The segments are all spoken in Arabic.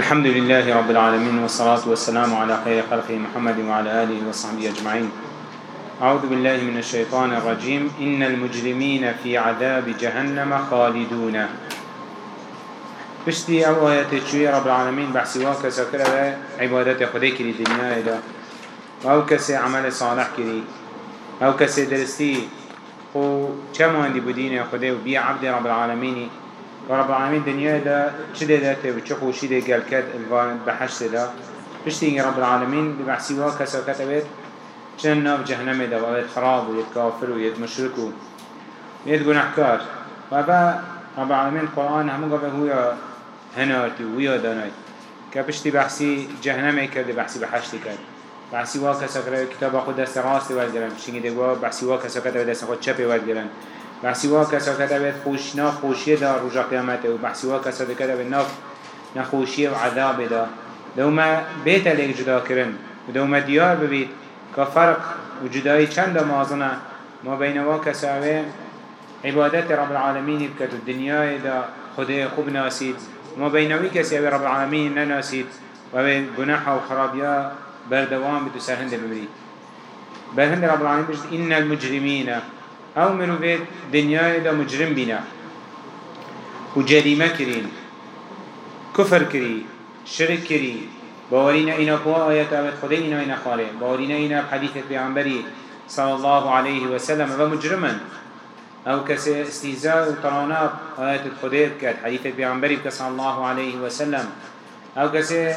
الحمد لله رب العالمين والصلاة والسلام على خير خلقه محمد وعلى آله وصحبه أجمعين. أعوذ بالله من الشيطان الرجيم. إن المجرمين في عذاب جهنم خالدون. بشتي أو آيات شوية رب العالمين بحسي واكسا كلا عبادات خدي كري دنيا إذا أو كسي عمل صالح كري أو كسي درستي خو كما عندي بدين خدي وبي عبد رب العالمين رب العالمين دنيا دا چده داته و چه خوشی ده گل الوان بحشت دا. بشتي رب العالمين بحسي واكسا كتبت چن ناف جهنم دا و خراب و يد كافر و يد مشرك و يد گناهكار و رب العالمين قرآن همو قبل هو هناتي ويا داناي كبشتي بحسي جهنم كده بحسي بحشتي كده بحسي واقع سكر كتاب خود دست راست والجرن شيني دعوا بحسي واقع سكر دست خود شبه والجرن بحسي واقع سكر بيت خوش نا خوشية دا رجع قيامته وبحسي واقع سكر بيت ناف نخوشية وعذاب دا دوما بيت لك جدا كرن ودوما ديار ببيت كفرق وجدائي چند مازنه ما بين واقع سعوه عبادت رب العالمين بكت الدنيا دا خده خوب ناسيد ما بينوي كسي أبي رب العالمين نناسيد وأبي جناحه وخرابيا بردوام بدو سرهند بمري بل رب العالمين بجد إن المجرمين أو منو بيت دنيا دا مجرم بنا وجريمة كرين كفر كري شرك كري باورينا إنا قوة آيات أبد خدين إنا إنا خالي باورينا إنا بحديثة بعنبري صلى الله عليه وسلم ومجرما أو كسي استهزاء وطراناب آيات الخدير كات حديث بيعنبري صلى الله عليه وسلم أو كسي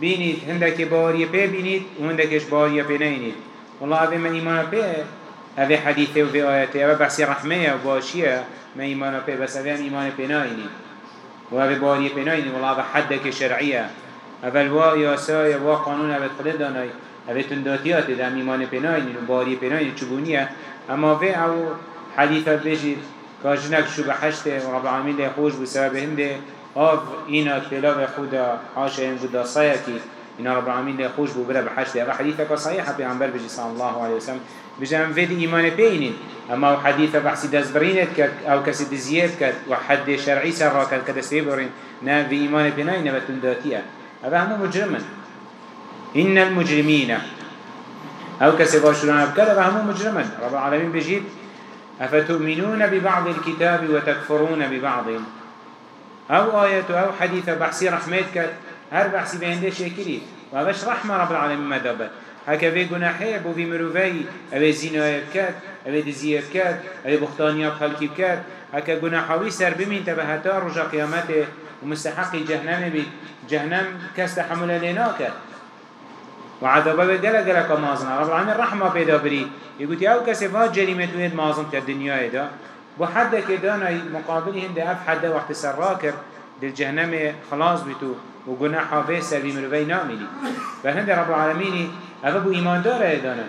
بينيت هندك بارية بي بينيت وهندكش بارية بي نينيت والله أبي من إيمان بي أبي حديثة وفي آياته أبي بحسي رحمية وباشية من إيمان بي بس أبي إيمان بي ناينيت وأبي بارية بي ناينيت والله أبي حدك شرعية أبي الوا ياسايا وقانون أبي خلد داناي أبي تنداتيات إذا إيمان بي ناينيت وبارية بي ناينيت چبونية أما في أو حديثة بيجي كاجنك شو بحشته ورب العالمين ده خوش بسبب هنده آف إينا كلا خدا حاشا ينجد صيكي إن رب العالمين ده خوش ببرا بحشته هذا حديثة كصحيحة بيعنبر بيجي صلى الله عليه وسلم بيجي هم فيدي إيمان بينين. أما حديثة بحسي دزبرينت كت أو كسي دزيات كت وحد شرعي سرا كت كدسيبرين نا في إيمان بينين نبتن داتيا. هذا هم مجرما إن المجرمين. أو كسي باشرون أبكار هذا هم مجرما رب العالمين بيجي أفتؤمنون ببعض الكتاب وتكفرون ببعض؟ أو آية أو حديث بحثي رحمتك. هر بحثي بهنده شكري وهذاش رحمة رب العالمين مدابت هكا في جناحي بو في مروفي أبي زينة بكات أبي دزيه بكات أبي بختانية بخلقي بكات هكا جناحوي سر بمين تبهتا رجا قيامته ومستحق جهنم بي جهنم كاستحمل لناكت وعذابه بجلا جلا كمازنا رب العالمين رحمة بيدا بري يقول ياو كسي فات جريمة ويد مازن كالدنيا دا بحد كدانا مقابل هند أف حد وقت سراكر دل جهنم خلاص بتو وجناح في سبي مروي ناملي فهند رب العالمين أغبو إيمان دار دانا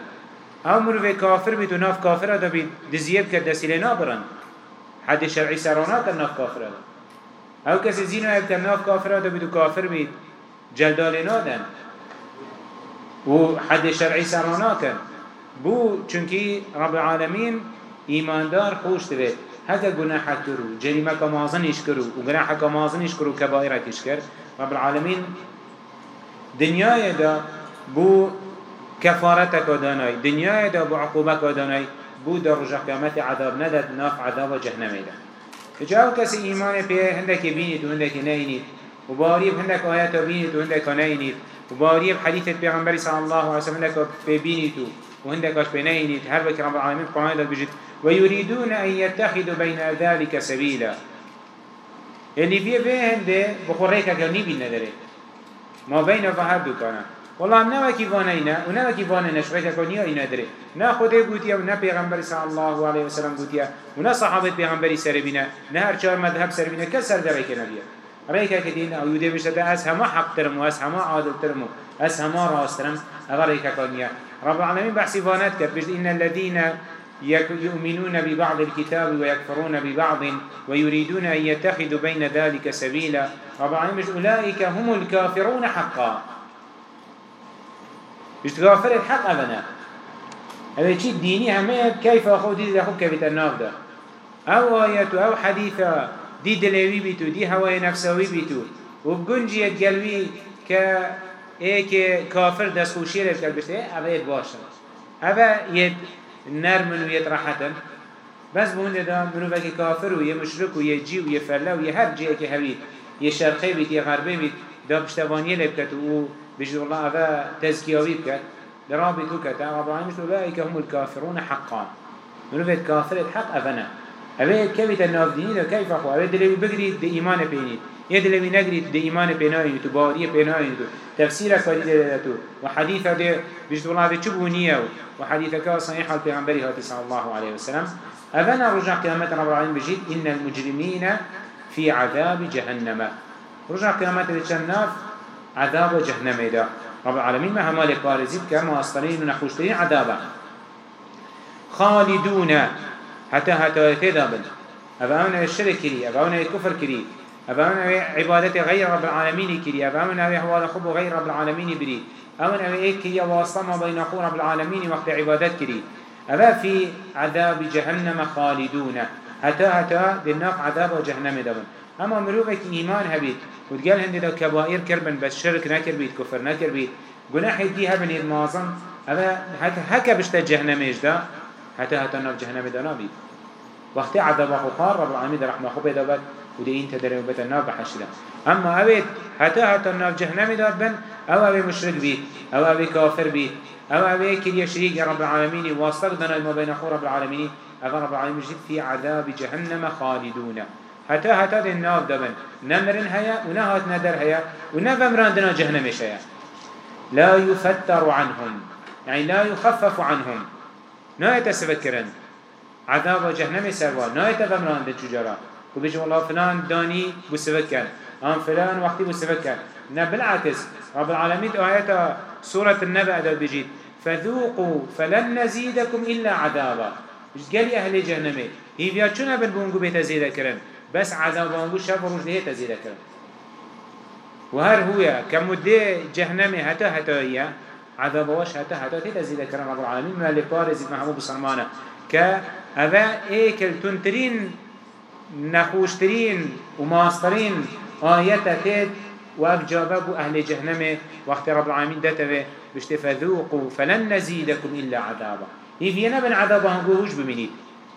أو مروي كافر بتو ناف كافر دا بي دزيب كدسيلة نابرن حد شرعي سرانا كناف كافر دا أو كسي زينو يبتن ناف كافر دا بتو كافر بيت جلدال نادن و حد شرعي سرانا كن بو چونكي رب العالمين ايمان دار خوش تبه هكا گناح كرو جريمة كمازن يشكرو و گناح كمازن يشكرو كبائرة يشكر رب العالمين دنيا دا بو كفارتك داناي دنيا دا بو عقوبك داناي بو در رجع قيامت عذاب ندد ناف عذاب جهنم دا جاو كسي ايمان بيه هندك بينيت و هندك نينيت و باريب هندك آيات بينيت و هندك نينيت وباريب حديثة بيغمبري صلى الله عليه وسلم لك بيبينيتو وهندك اش بينينيت هر بك رب العالمين لك بجد ويريدون أن يتخذوا بين ذلك سبيلا اللي فيه فيه هنده بخوريك كوني بينا داري ما بين فهر دوكانا والله نوا كيفانينا ونوا كيفانا نشريك كوني اينا داري نا خده قوتيا ونا بيغمبري صلى الله عليه وسلم قوتيا ونا صحابة بيغمبري سربينا نا هر چار مذهب سربينا كسر داري كنبيا ريكا كدين أو يودي بشتا اس هما حق ترمو اس هما عادل ترمو اس هما راس ترم اغا ريكا كونيا رب العالمين بحثي فانات كت بجد إن الذين يؤمنون ببعض الكتاب ويكفرون ببعض ويريدون أن يتخذوا بين ذلك سبيلا رب العالمين أولئك هم الكافرون حقا. بجد كافر الحق أبنا هذا شيء ديني همه كيف أخو دي أخو كيف النار ده أو آيات أو حديثة دي دلوي بيتو دي هواي نفسوي بيتو و بگنجی گلوی که ایک کافر دست خوشی رو کرد بشته اوه اید باشن اوه ید نرمن و ید راحتن. بس بونده دا منو وکی کافر و یه مشرک و یه جی و یه فرلا و یه هر جیه که هوید یه شرقی بید یه غربی بید دا پشتوانیه لبکت و بجد الله اوه تزکیاوی بکت لرابي توكتا رب العالمين أولئك هم الكافرون حقا. منو فيت كافر؟ الحق أفنا أبي كيف الناف ديني كيف أخو أبي دلوي بقري دي إيمان بيني. يدلوي نقري دي إيمان بيناي تو باري بيناي تو. تفسير كاري تو. وحديث دي بجد الله هذا شبهنية وحديث كا صحيح البيغمبري هاتي صلى الله عليه وسلم. أفنا رجع قيامة رب العالمين بجد إن المجرمين في عذاب جهنم. رجع قيامة الجنة عذاب جهنم ده رب العالمين ما همال بارزيد كما أصطرين ونخوشترين عذابا. خالدون. حتى حتى يتدابن أبعونا الشرك كري أبعونا الكفر كري أبعونا عبادة غير رب العالمين كري أبعونا حوال خب غير رب العالمين بري. أبعونا إيك كري واسطما بين أخو رب العالمين وقت عبادات كري. أبا في عذاب جهنم خالدون. حتى حتى دناق عذاب جهنم دابن أما مروفك إيمان هبيت وتقال هندي دو كبائر كربن بس شرك نكر بيت كفر نكر بيت جناح دي هبن المعظم حتى هكا بشتا جهنم إجدا حتى حتى نف جهنم دا نبيت وقت عذاب خار رب العالمين دا رحمة خوبه دا بد ودي انت دري وبت النار بحشرة أما أبيت حتى حتى نف جهنم دا بن أو أبي مشرك بيت أو أبي كافر بيت أو أبي كل يشريك يا رب العالمين واصلك دنا ما بين رب العالمين أغا رب جد في عذاب جهنم خالدون. حتى حتى دي النار دبن نمرن هيا ونهات ندر هيا ونفمران دنا جهنم هيا لا يفتر عنهم. يعني لا يخفف عنهم. نا يتسفكرن عذاب جهنم سروا نا يتفمران دي تجارا وبيجي والله فلان داني بسفكر ام فلان وقتي بسفكر نا بالعكس رب العالمين آيات سورة النبأ ده بيجي فذوقوا فلن نزيدكم إلا عذابا. قال أهل جهنم هي بيا شنا بنبونغو بيتا زيدا كرن بس عذاب وانگو شب روش ده تزيد کرد وهر هو كمده جهنم حتى حتى هي عذاب واش حتى حتى تزيد كرم رب العالمين ما لبارز محمود بسلمانه كأذا ايكل تنترين نخوشترين وماسترين آيات تيد وأفجابه أهل جهنم وقت رب العالمين دتوه بشتفذوقوا فلن نزيدكم إلا عذابا. هي فينا بن عذابا هنقوهوش بمنيد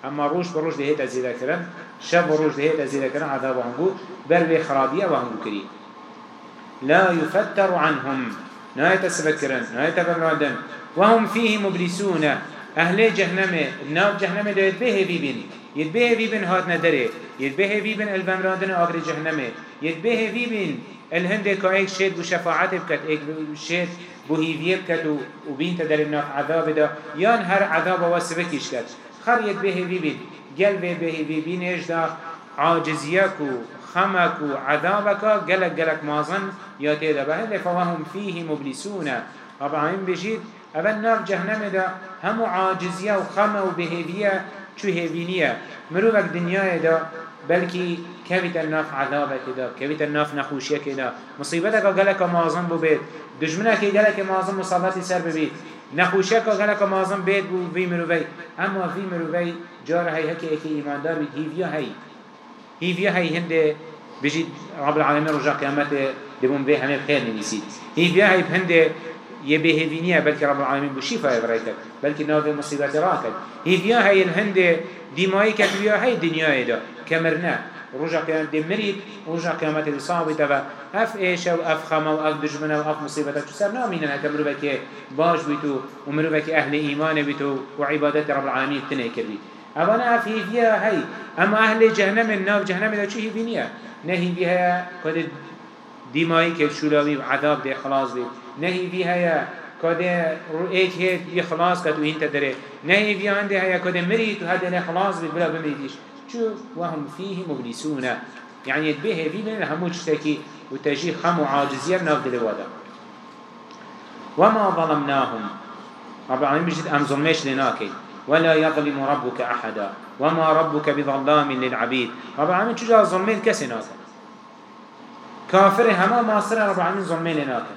اما روش بروش ده هيتا زيدا كرن شب روش ده هيتا زيدا كرن عذاب هنگو بل بي خرابية وهنگو كري. لا يفتر عنهم نايتا سبكرن نايتا بمرادن وهم فيه مبلسون. أهل جهنم ناف جهنم ده يتبه في بين يتبه في هات ندره يتبه في بين البمرادن آخر جهنم. يتبه في بين الهند كايك شيد بشفاعت بكت ايك شيد بوهيفيه بكت وبين تدر الناف عذاب ده يان هر عذاب واسبكيش كت خر يد به بي بين قل به به بي نجدا عاجزيك خمك عذابك قلق قلق مازن يا تيدا بهل فوهم فيه مبلسون طبعا بجيد أبن نار جهنم دا هم عاجزية وخمة وبهيفية شو هيفينية مروفك دنيا دا بلكي كيفت الناف عذابك دا كيفت الناف نخوشيك دا. مصيبتك قلق مازن ببيت دجمنك قلق مازن مصابات سر ببيت نخوشه که غلق مازم بید بو وی مروی اما وی مروی جار هی هکی اکی ایماندار بید هیویا هی هیویا هی هنده بجید رب العالمین رجا قیامت دبون به همه خیر نویسید هیویا هی هنده یه بهوینیه بلکه رب العالمین بو شفا برایتد بلکه ناو مصیبت راکد هیویا هی هنده دیمایی کتویا هی دنیای دا کمرنه رجع قيامت دي مريد رجع قيامت دي صعب تبا اف إيش أو اف خما أو اف دجمنا أو اف مصيبتا شو سر نامين هكا مروبك باش بيتو ومروبك أهل ايمان بيتو وعبادات رب العالمين تنكر بي أنا اف هي فيها هي اما أهل جهنم النار جهنم دا چه بينيا نهي بها قد ديماي كل شولاوي عذاب دي خلاص بي نهي يا كده رؤيت هيك يخلاص كتو انت دري نهي بها عنده هيا كده مريد وهذا خلاص بلا بمريدش شو وهم فيه مبلسون. يعني يتبه في من همو تشتكي وتجي خم وعاجزية بناف دلوادا وما ظلمناهم. رب العالمين بجد أم لناكي. ولا يظلم ربك أحدا. وما ربك بظلام للعبيد. رب العالمين شو جاء ظلمين كسي ناكي. كافر هما ماصر رب العالمين ظلمين لناكي.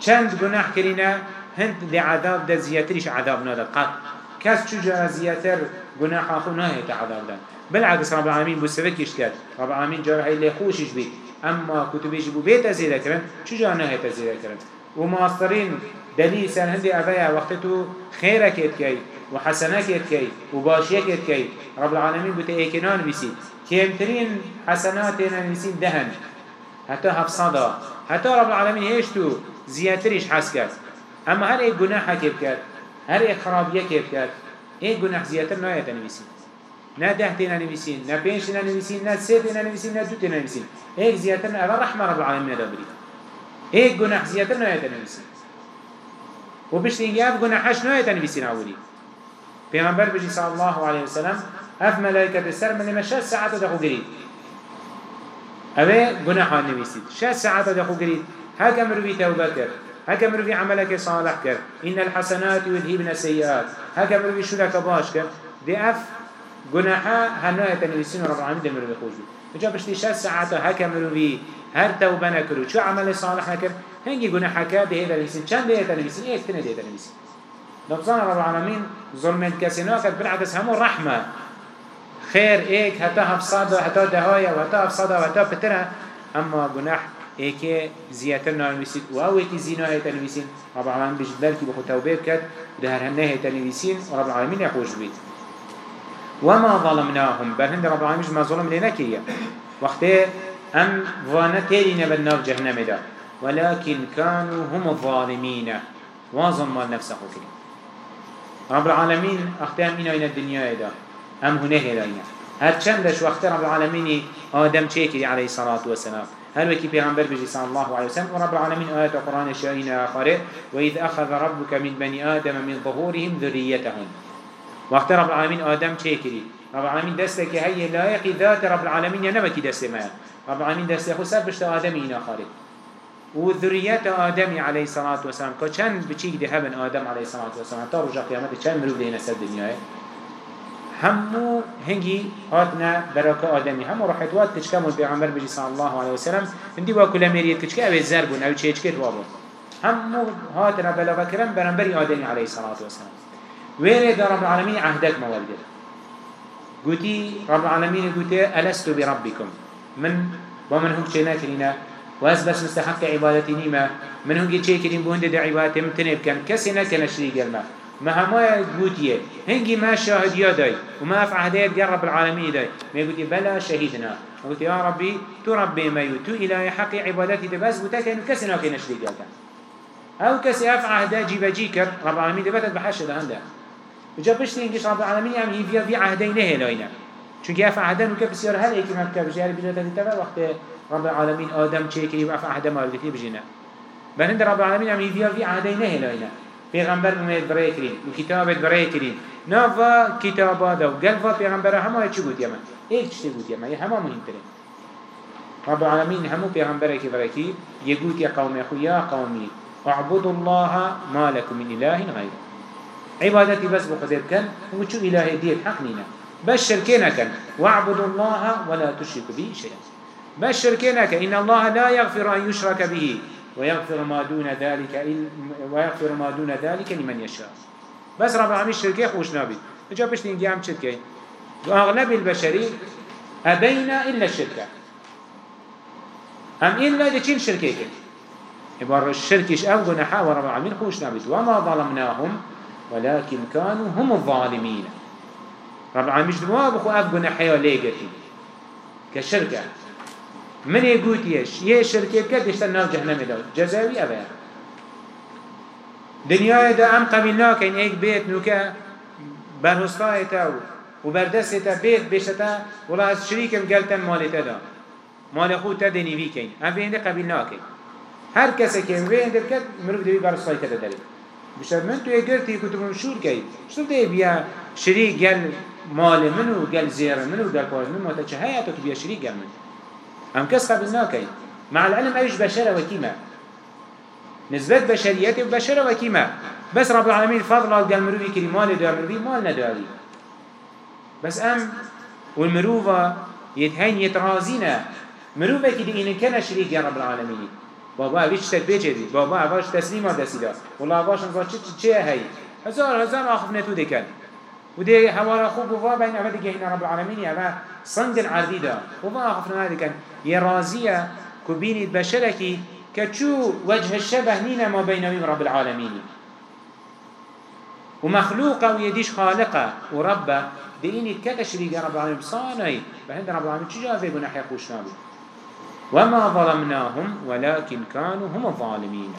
چند گناه كرينا هند لعذاب ده زياتريش عذاب نادا قط كس شو جاء زياتر گناه آخو نهي تعذاب دن بالعكس رب العالمين بسفك يشكت رب العالمين جار هاي اللي خوشش بي اما كتبيش بو بيت ازيدا كرن چجا نهيت ازيدا كرن وماسترين دليل سن هندي أبايا وقتتو خيرك يتكي وحسنك يتكي وباشيك يتكي رب العالمين بوتا ايكنان بيسي كيمترين حسناتنا نسين دهن. حتى هفصدا حتى رب العالمين هيشتو زياتريش حسكت اما ايك گناحا كيبكت هر ايك خرابية كيبكت ايك گناح زياتر نايتا نبيسين نا ده تينا نبيسين نا بينش تينا نبيسين نا سي تينا نبيسين نا دو تينا نبيسين ايك زياتر نا رحمة رب العالمين دابري ايك گناح زياتر نايتا نبيسين وبشتين ياف گناحش نايتا نبيسين عولي پیغمبر بجي صلى الله عليه وسلم اف ملائكة السر من لما شاس ساعة دخو قريد اوه گناحا نبيسين شاس ساعة دخو قريد هكا مروي توبة كر هكا مروي عملك صالح كر. إن الحسنات يذهبن السيئات. هكا مروي شلك باش كر. دي اف گناحا هنوه تنويسين رب العالمين دي مروي خوشو اجا بشتي شاس ساعة هكا مروي هر توبة نكرو شو عمل صالح نكر هنگي گناحا كر ده هيدا نويسين چند ده هيدا نويسين إيه اكتنه ده هيدا نويسين نبزان رب العالمين ظلم الكسينا كد بالعكس همو رحمة. خير ايك حتى هفصادة حتى دهايا وحتى هفصادة وحتى بترها اما گناح ايكي زياتر نانويسين واو ايكي زينا هي تنويسين رب العالمين بجدل كي بخو توبه بكت دهر هنه هي تنويسين ورب العالمين يخوش بيت وما ظلمناهم بل هند رب العالمين ما ظلم لنا كيا وقت ام وأنا تيرين بالنار جهنم دا ولكن كانوا هم الظالمين وظلم نفسه كريم رب العالمين اختام إنا إن الدنيا دا أم هنه لنا هر چندش وقت رب العالمين آدم چيكري عليه الصلاة والسلام هل وكي پیغمبر بجي صلى الله عليه وسلم؟ ورب العالمين آيات القرآن الشرين آخره وإذ أخذ ربك من بني آدم من ظهورهم ذريتهم. وقت رب العالمين آدم چيكري رب العالمين دستك هي لايق ذات رب العالمين ينبكي دست ما؟ رب العالمين دست خو سر بشت آدم إنا خارج وذريات آدم عليه الصلاة والسلام. كان بچيك ده هبن آدم عليه الصلاة والسلام؟ تا رجع قيامت كان مروف دهنا سر دنيا همو هنگي هاتنا بركة آدمي همو راحت وات كشكامو البيغمبر بجي صلى الله عليه وسلم. هندي واكل مريت كشكا أو الزربون أو تشيشكت وابون همو هاتنا بلغة كرم برنبري آدمي عليه الصلاة والسلام. ويرد رب العالمين عهدك موالده قوتي رب العالمين قوتي ألست بربكم؟ من ومن هم شينا كرينا واس بس مستحق عبادتي نيما من هنجي چه كريم بوند دي عبادتي متنب كان كسي نكن شريك الماء ما هما قوتيه هنجي ما شاهد يداي وما أف عهديت يا رب العالمين داي ما يقولي بلا شهيدنا قلت يا ربي تو ربي ما يتو إلى حق عبادتي دي بس بوتا كان كسي نكن شريك الماء أو كسي أف عهدا جيب جيكر رب العالمين دي بتت بحش ده عنده وجا بشتي إنجيش رب العالمين يعمل هي في عهدين هلاينا چونك أف عهدان وكيف بسيار هل إيكي ما بكبش يعني بجنة تتبع وقت رب العالمين آدم چه که وقف عهد ما بگتی بجینه بهند رب العالمين عم يفيا في عهده نه لاینا پیغمبر ممید برای کرین و کتابت برای کرین. نوا کتابا دو قلبا پیغمبر همه چی بود یمن؟ ایک چی بود یمن همه مهم تره رب العالمين همو پیغمبر کی برای کی؟ یگوت یا قوم خویا قومی. اعبدوا الله ما لكم من اله غيره عبادتي بس بقدر كان وشو اله ديت حق نينا بس شركينا كان واعبدوا الله ولا تشركوا به شيئا بس شركينك إن الله لا يغفر أن يشرك به. ويغفر ما دون ذلك ويغفر ما دون ذلك لمن يشاء. بس رب العالمين الشركة خوش نابي جا بشتي نجي عم شركة وأغلب البشري أبينا إلا الشركة أم إلا دي شركة إبار الشركش أو جناحا ورب العالمين خوش نابي وما ظلمناهم ولكن كانوا هم الظالمين رب العالمين جدوا بخو أف جناحا ليجتي كشركة من يقول يش یه شرکی کرد گشتن ناو جهنم داد جزاوی اوه. دنیای دا ام قبیل كان ایک بیت نوكا برهستای تاو و بردست تا بیت بشتا ولا از شریکم گلتن مال تا دا. مال خود تا دنیوی کن ام وینده قبیل ناکن هر کسی که ام کد مروف دوی برهستای داده داره بشه من تو اگرتی کتبون شور کی شتر دی بیا شریک گل مال منو گل زیر منو گل پار منو تا چه هیتو که بیا شریک گل منو هم كس قبلنا كي مع العلم أيش بشرة وكيمة نسبة بشريته وبشرة وكيمة بس رب العالمين فضل قال مروي كريم مال دار مروي مال نداري. بس أم والمروفة يتهين يترازينا. مروفة كده إن كان شريك يا رب العالمين. بابا ويش تكبيجي دي بابا واش تسليم دسيدا والله واش نقول چه چه هي هزار هزار آخف نتو دكان ودي حوارا خوب وفا بين أمد جهنا رب العالمين يا صند العردي دا وما أخفنا هذا يرازية كبيني بشركي كتشو وجه الشبه نينا ما بين رب العالمين ومخلوقة ويديش خالقة وربة ديني كتشريك رب العالمين صانعي بهند رب العالمين چجا في قناح يخوش نابي وما ظلمناهم ولكن كانوا هم الظالمين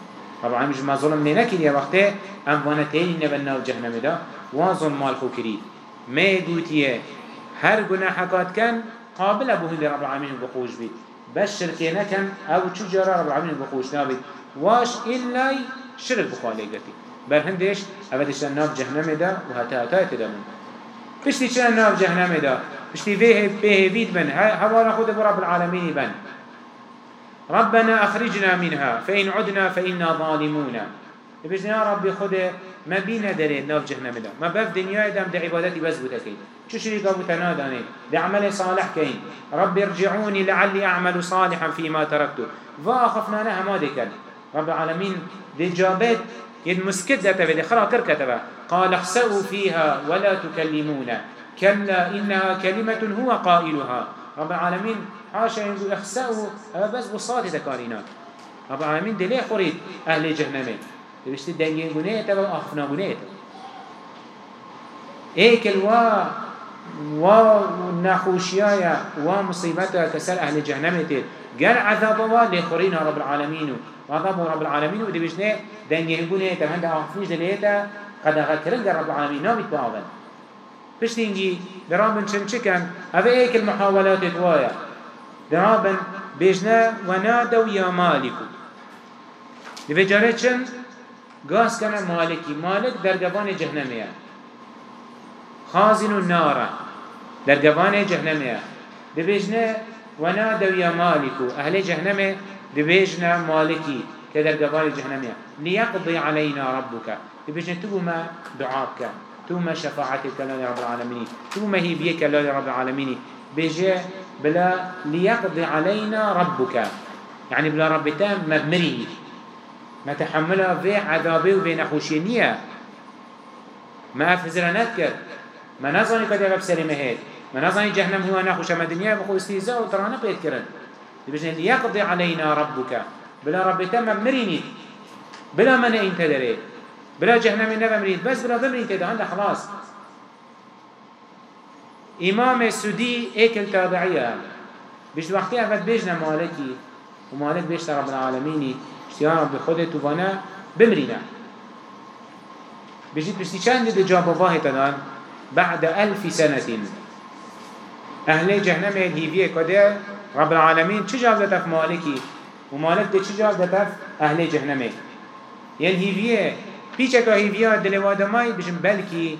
رب العالمين ما ظلم لنكي يا وقته ام وانتين نبنا الجهنم دا وظلم مال خوكري ما يقولتيه هر قناح كات كان قابل ابو هند رب العالمين بخوش بيت بس شركينا كان أو چجا رب العالمين بخوش نابي واش إلا شرك بخالقتي بل هندش اولش ناف جهنم دا و هتا تدمون بشتي چرا ناف جهنم دا بشتي فيه فيه فيد بن هوا خود رب العالمين بن ربنا أخرجنا منها فإن عدنا فإنا ظالمون. يا ربي خود ما بينا دري ناف جهنم دا ما بف دنيا دم دا عبادتي بس بتكين شو شريك أبو تناداني دا عمل صالح كين. رب ارجعوني لعلي أعمل صالحا فيما تركته فأخفنا نها ما دكال رب العالمين دي جابت يد مسكت ذاته بدي خلا كركتبه قال اخسأوا فيها ولا تكلمونا كلا إنها كلمة هو قائلها. رب العالمين حاشا ينزو اخسأوا هذا بس بصاتي تكارينا رب العالمين دي ليه خريد أهل جهنمين دي بشتي دنجين قنيته وأخفنا قنيته ايك الوا و نخوشيايا و مصيبتها كسر أهل جهنمين قال عذابها لخرينا رب العالمين وعذاب رب العالمين ودي بجنه دنگه هنگونه تا هنده آخفنش دلیتا قد در رب العالمين نامت باعبن پشتینگی درابن چن چکن؟ اوه المحاولات دوایا. درابن بجنه ونادو یا مالکو. دی بجاره چن گاس کنه مالکی. مالک در گبان جهنمیه. خازن النار در گبان جهنمیه. بجنه ونادو یا مالکو. أهل جهنمه دبيجنا مالكي كدر قبال جهنمية ليقضي علينا ربك دبيجنا تبو ما دعاك ما شفاعتك لله رب العالمين تبو ما هي بيك لله رب العالمين بيجي بلا ليقضي علينا ربك يعني بلا رب تام مبمري ما تحملها في عذابه وفي نخوشينية ما أفزرنات كر ما نظني قد يغب سلمه هيد ما نظني جهنم هو نخوش ما دنيا بخو استيزاء وترانا بيت كرن بجن ليقضي علينا ربك بلا رب تمام مريني بلا من انت بلا جهنم نبا مريد بس بلا ضمن كده عند خلاص. امام سودي اكل تابعيه بيش وقتها فت بيجنا مالكي ومالك بيش رب العالمين يا رب خودت وانا بمرينا بيجيت بشتي چند دي جاب الله تدان بعد ألف سنة أهل جهنم الهيفية كده رب العالمين چه جاب دتف مالكي ومالك ده چه جاب دتف أهل جهنمه؟ ين هيفيه بيچك هيفيه دلوا دماي بجن بلكي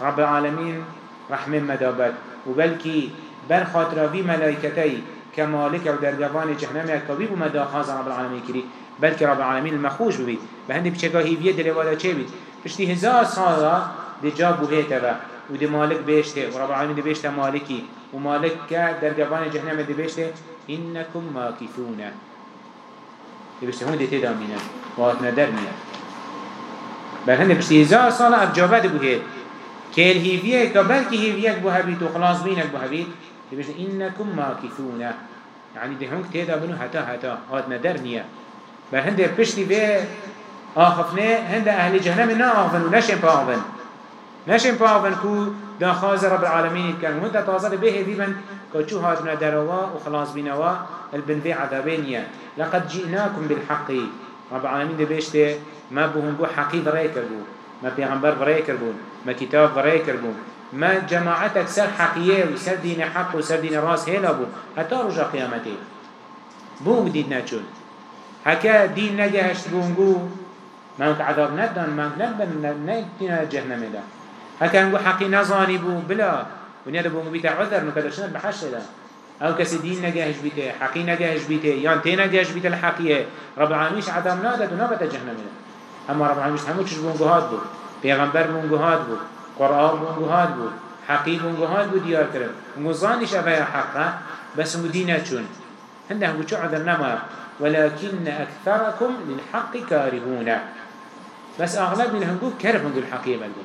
رب العالمين رحمه مدابت وبلكي بل خاطر في ملائكتي كمالك أو درجوان جهنم كبيب ومدى خاص رب العالمين كري بلكي رب العالمين المخوش ببيت بهندي بيچك هيفيه دلوا ده چه بيت بشتي هزار صالة دي جاب وهيته ودي مالك بيشته ورب العالمين دي بيشته مالكي ومالك در جوان جهنم دي بيشته إنكم ماكثون دي دي تدامينا واتنا درمينا بل هنده بيشته هزار صالة أبجابه دي بوهيد كيل هيفيه كبل كي هيفيك بوهبيت وخلاص بينك بوهبيت دي بيشته إنكم ماكثون يعني دي هونك تدامنو هتا هتا واتنا درمينا بل هنده بيشته بيه آخفنه هنده أهل جهنم نا آخفن ونشن با آخفن. نشن با آخفن كو دا خاز رب العالمين كان وانت تازر به ديبن كوچو هاتنا دروا وخلاص بنوا البنبي عذابينيا لقد جئناكم بالحق. رب العالمين دي بيشته ما بهم بو حقي برأي كربو ما پیغمبر برأي كربون ما كتاب برأي كربون ما جماعتك سر حقية وسر دين حق وسر دين راس هلا بو حتى رجا قيامته بو دين ناچون هكا دين نجهشت بونگو ما عذاب ندن ما ندن ندن جهنم ده هكا نقول حقي نظاني بو بلا. ونيا بو بيتا عذر نكدشنا بحش ده أو كسي دين نجاهش بيته حقي نجاهش بيته يان تي نجاهش بيته الحقية رب العالمين عدم نادت ونبت جهنم اما رب العالمين همو چش بونگوهات بو پیغمبر بونگوهات بو قرآن بونگوهات بو حقي بونگوهات بو ديار کرد. مزانش افايا حقا بس مدينة چون. هنده هنگو چو عذر نما. ولكن أكثركم للحق كارهون بس أغلب من هنگو كرف هنگو الحقية بلدون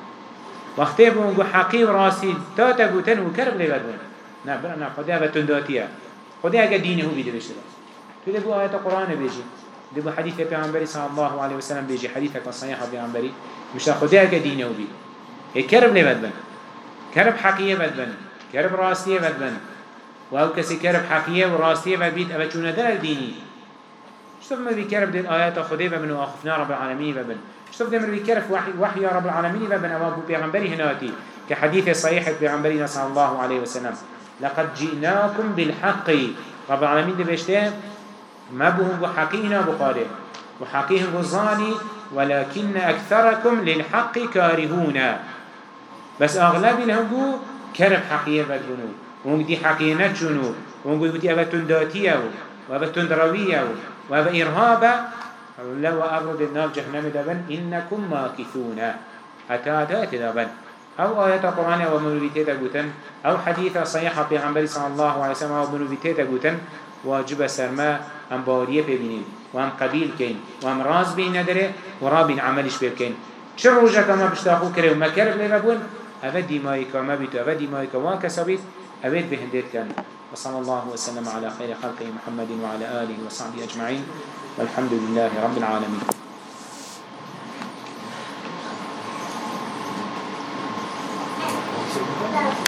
وقتی بونگو حقی و راستی تا تا و کرب نه برا نه خدا و تنداتیه. خدا اگه دینه هو بیده بشته بده بو آيات القرآن بيجي بده بو حديث پیغمبر صلى الله عليه وسلم بيجي حديثك الصحيح پیغمبري مش خدها كدينه وبي كرب لي بدبن كرب حقيقية بدبن كرب راستية بدبن وهو كسي كرب حقيقية وراستية بدبيت أبا چونه در الديني شوف ما بيكرب دين آيات خدي ببن وأخفنا رب العالمين ببن شوف دمر بيكرف وحي, وحي رب العالمين ببن أبو بيغمبري هناتي كحديث صحيح بيغمبري صلى الله عليه وسلم لقد جئناكم بالحق. رب العالمين دي بيشتين ما بهم بحقينا بخاري وحقيهم بظاني ولكن أكثركم للحق كارهون. بس أغلبي لهم بو كرب حقية بدبنو وهم دي حقية نتشنو وهم قلت أبتن داتيه وأبتن درويه وأبا لو أبرد النار جهنم دبن إنكم ماكثون. حتى أتات دبن أو آيات القرآن أو منوبيتة قوتن أو حديث صحيحة بيغمبر صلى الله عليه وسلم أو منوبيتة قوتن واجب سرما أم باوريه ببينين وأم قبيل كين وأم راز بين ندره ورابين عملش بكين شر رجع كما بشتاقو كره وما كرب لبابون أفد ديمايكا ما بيتو أفد ديمايكا واكسبيت أفد بهنديت كان وصلى الله وسلم على خير خلقه محمد وعلى آله وصحبه أجمعين والحمد لله رب العالمين